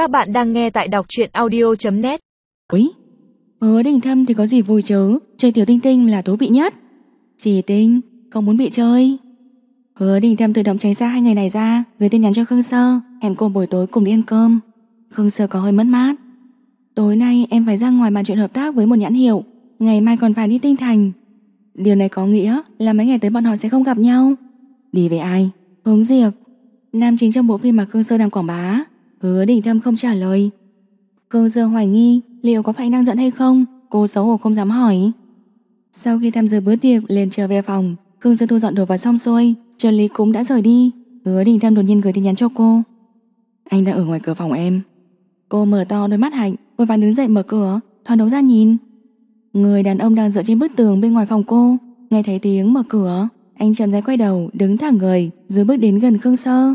Các bạn đang nghe tại đọc truyện audio.net Úi, ờ, ở đình thâm thì có gì vui chứ? Chơi tiểu tinh tinh là thú vị nhất. Chỉ tinh, không muốn bị chơi. Ờ, Hứa đình thâm tự động tránh xa hai người này ra Với tin nhắn cho Khương Sơ Hẹn cô buổi tối cùng đi ăn cơm. Khương Sơ có hơi mất mát. Tối nay em phải ra ngoài bàn chuyện hợp tác với một nhãn hiệu. Ngày mai còn phải đi tinh thành. Điều này có nghĩa là mấy ngày tới bọn họ sẽ không gặp nhau. Đi với ai? Hướng diệp. Nam chính trong bộ phim mà Khương Sơ đang quảng bá. Hứa đình thâm không trả lời. Khương Sơ hoài nghi liệu có phải anh đang giận hay không Cô xấu hổ không dám hỏi. Sau khi tham dự bữa tiệc lên trở về phòng. Khương Sơ thu dọn đồ vào xong xuôi Trợ lý cũng đã rời đi. Hứa đình thâm đột nhiên gửi tin nhắn cho cô. Anh đang ở ngoài cửa phòng em. Cô mở to đôi mắt hạnh Vội vàng đứng dậy mở cửa Thoáng đấu ra nhìn. Người đàn ông đang dựa trên bức tường bên ngoài phòng cô Nghe thấy tiếng mở cửa. Anh chậm rãi quay đầu đứng thẳng người Rồi bước đến gần Khương Sơ.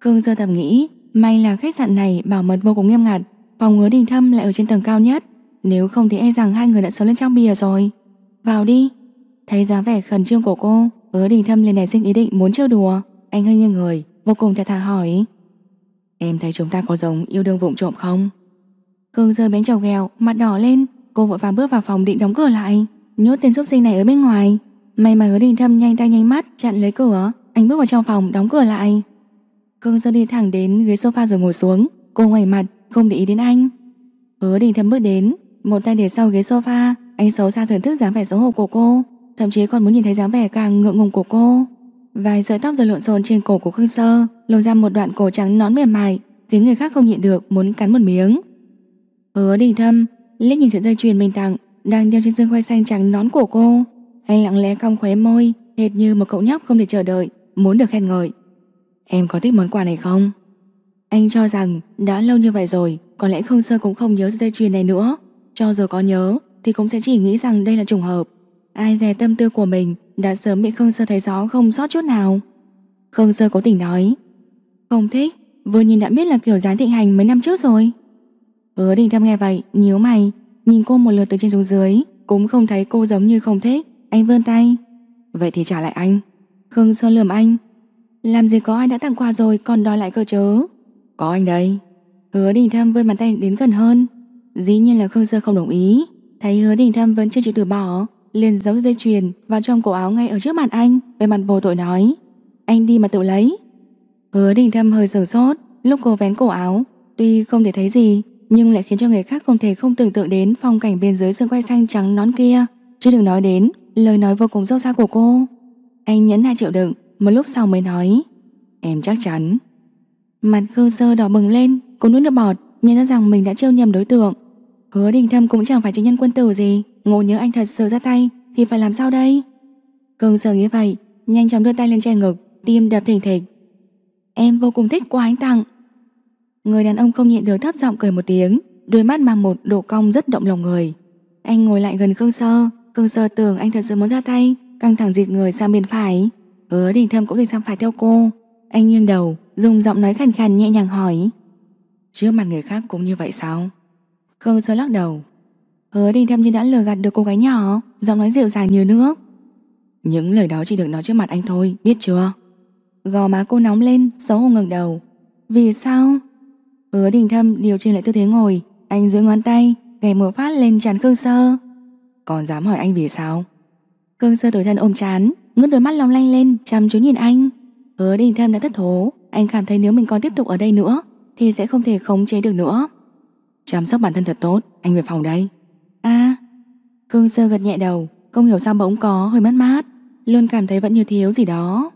Khương Sơ thầm nghĩ May là khách sạn này bảo mật vô cùng nghiêm ngặt, Phòng hứa đình thâm lại ở trên tầng cao nhất. Nếu không thì e rằng hai người đã sớm lên trong bìa rồi. Vào đi. Thấy dáng vẻ khẩn trương của cô Hứa đình thâm liền nảy sinh ý định muốn trêu đùa. Anh hơi nghiêng người, Vô cùng thật thà hỏi. Em thấy chúng ta có giống yêu đương vụng trộm không? Cường rơi bánh trầu ghèo Mặt đỏ lên. Cô vội vàng bước vào phòng định đóng cửa lại, Nhốt tên xúc sinh này ở bên ngoài. May mà hứa đình thâm nhanh tay nhanh mắt, chặn lấy cửa. Anh bước vào trong phòng, đóng cửa lại. Khương Sơ đi thẳng đến ghế sofa rồi ngồi xuống. Cô ngẩng mặt, không để ý đến anh. Hứa đình thâm bước đến, Một tay để sau ghế sofa. Anh xấu xa thưởng thức dáng vẻ xấu hổ của cô, Thậm chí còn muốn nhìn thấy dáng vẻ càng ngượng ngùng của cô. Vài sợi tóc rồi lộn xộn trên cổ của Khương Sơ, Lộ ra một đoạn cổ trắng nón mềm mại, Khiến người khác không nhịn được muốn cắn một miếng. Hứa đình thâm, liếc nhìn sợi dây chuyền mình tặng Đang đeo trên xương khoai xanh trắng nón của cô. Anh lặng lẽ cong khóe môi, Hệt như một cậu nhóc không thể chờ đợi, Muốn được khen ngợi. Em có thích món quà này không? Anh cho rằng đã lâu như vậy rồi, Có lẽ khương sơ cũng không nhớ dây chuyền này nữa. Cho dù có nhớ, Thì cũng sẽ chỉ nghĩ rằng đây là trùng hợp. Ai dè tâm tư của mình Đã sớm bị Khương Sơ thấy rõ không sót chút nào. Khương Sơ cố tình nói, Không thích, Vừa nhìn đã biết là kiểu dáng thịnh hành mấy năm trước rồi. Hứa đình thâm nghe vậy, nhíu mày, Nhìn cô một lượt từ trên xuống dưới, Cũng không thấy cô giống như không thích. Anh vươn tay. Vậy thì trả lại anh. Khương Sơ lườm anh làm gì có ai đã tặng quà rồi, còn đòi lại cơ chớ Có anh đây. Hứa đình thâm vươn bàn tay đến gần hơn. Dĩ nhiên là Khương Sơ không đồng ý. Thấy hứa đình thâm vẫn chưa chịu từ bỏ, liền giấu dây chuyền vào trong cổ áo ngay ở trước mặt anh Về mặt vô tội nói, Anh đi mà tự lấy. Hứa đình thâm hơi sửng sốt, Lúc cô vén cổ áo, Tuy không thể thấy gì, Nhưng lại khiến cho người khác không thể không tưởng tượng đến Phong cảnh bên dưới sương quay xanh trắng nón kia. Chứ đừng nói đến lời nói vô cùng sâu xa của cô. Anh nhẫn hai triệu đựng một lúc sau mới nói, Em chắc chắn. Mặt khơ sơ đỏ bừng lên, Cô nuốt nước bọt, nhận ra rằng mình đã trêu nhầm đối tượng. Hứa đình thâm cũng chẳng phải chính nhân quân tử gì, Ngộ nhớ anh thật sờ ra tay Thì phải làm sao đây? Cương sơ nghĩ vậy, Nhanh chóng đưa tay lên che ngực, Tim đập thình thịch. Em vô cùng thích quà anh tặng. Người đàn ông không nhịn được thấp giọng cười một tiếng, Đôi mắt mang một độ cong rất động lòng người. Anh ngồi lại gần Khương Sơ Khương Sơ tưởng anh thật sự muốn ra tay, Căng thẳng dịt người sang bên phải. Hứa đình thâm cũng định sang phải theo cô. Anh nghiêng đầu, Dùng giọng nói khàn khàn nhẹ nhàng hỏi. Trước mặt người khác cũng như vậy sao? Khương Sơ lắc đầu. Hứa đình thâm như đã lừa gạt được cô gái nhỏ, Giọng nói dịu dàng như nước. Những lời đó chỉ được nói trước mặt anh thôi, Biết chưa? Gò má cô nóng lên, Xấu hổ ngẩng đầu. Vì sao? Hứa đình thâm điều chỉnh lại tư thế ngồi. Anh giữ ngón tay Gầy một phát lên trán Khương Sơ. Còn dám hỏi anh vì sao? Khương Sơ tối thân ôm chán Ngước đôi mắt long lanh lên, chăm chú nhìn anh. Hứa đình thâm đã thất thố. Anh cảm thấy nếu mình còn tiếp tục ở đây nữa, Thì sẽ không thể khống chế được nữa. Chăm sóc bản thân thật tốt, Anh về phòng đây. À Cương Sơ gật nhẹ đầu, Không hiểu sao bỗng có hơi mất mát, Luôn cảm thấy vẫn như thiếu gì đó.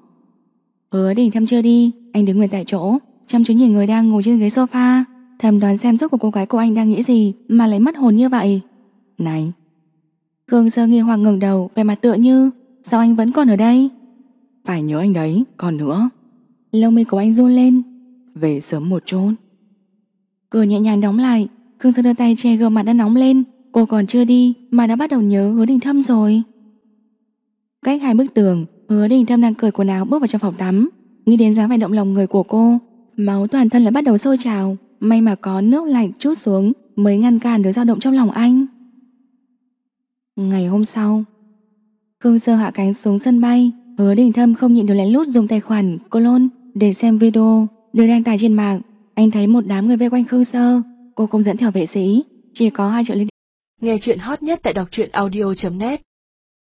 Hứa đình Thêm chưa đi, Anh đứng nguyên tại chỗ, Chăm chú nhìn người đang ngồi trên ghế sofa, Thầm đoán xem rốt của cô gái của anh đang nghĩ gì Mà lấy mất hồn như vậy. Này. Khương Sơ nghi hoặc ngẩng đầu Về mặt tựa như Sao anh vẫn còn ở đây? Phải nhớ anh đấy Còn nữa. Lông mi của anh run lên. Về sớm một chút. Cửa nhẹ nhàng đóng lại Khương Sơ đưa tay che gương mặt đã nóng lên. Cô còn chưa đi mà đã bắt đầu nhớ hứa đình thâm rồi. Cách hai bức tường Hứa đình thâm đang cởi quần áo bước vào trong phòng tắm. Nghĩ đến dáng vẻ động lòng người của cô Máu toàn thân lại bắt đầu sôi trào. May mà có nước lạnh chút xuống Mới ngăn cản được dao động trong lòng anh. Ngày hôm sau Khương Sơ hạ cánh xuống sân bay. Hứa đình thâm không nhịn được lén lút dùng tài khoản Colon để xem video được đăng tải trên mạng. Anh thấy một đám người vây quanh Khương Sơ. Cô cũng dẫn theo vệ sĩ, Chỉ có hai trợ lý Nghe chuyện hot nhất tại đọc truyện audio.net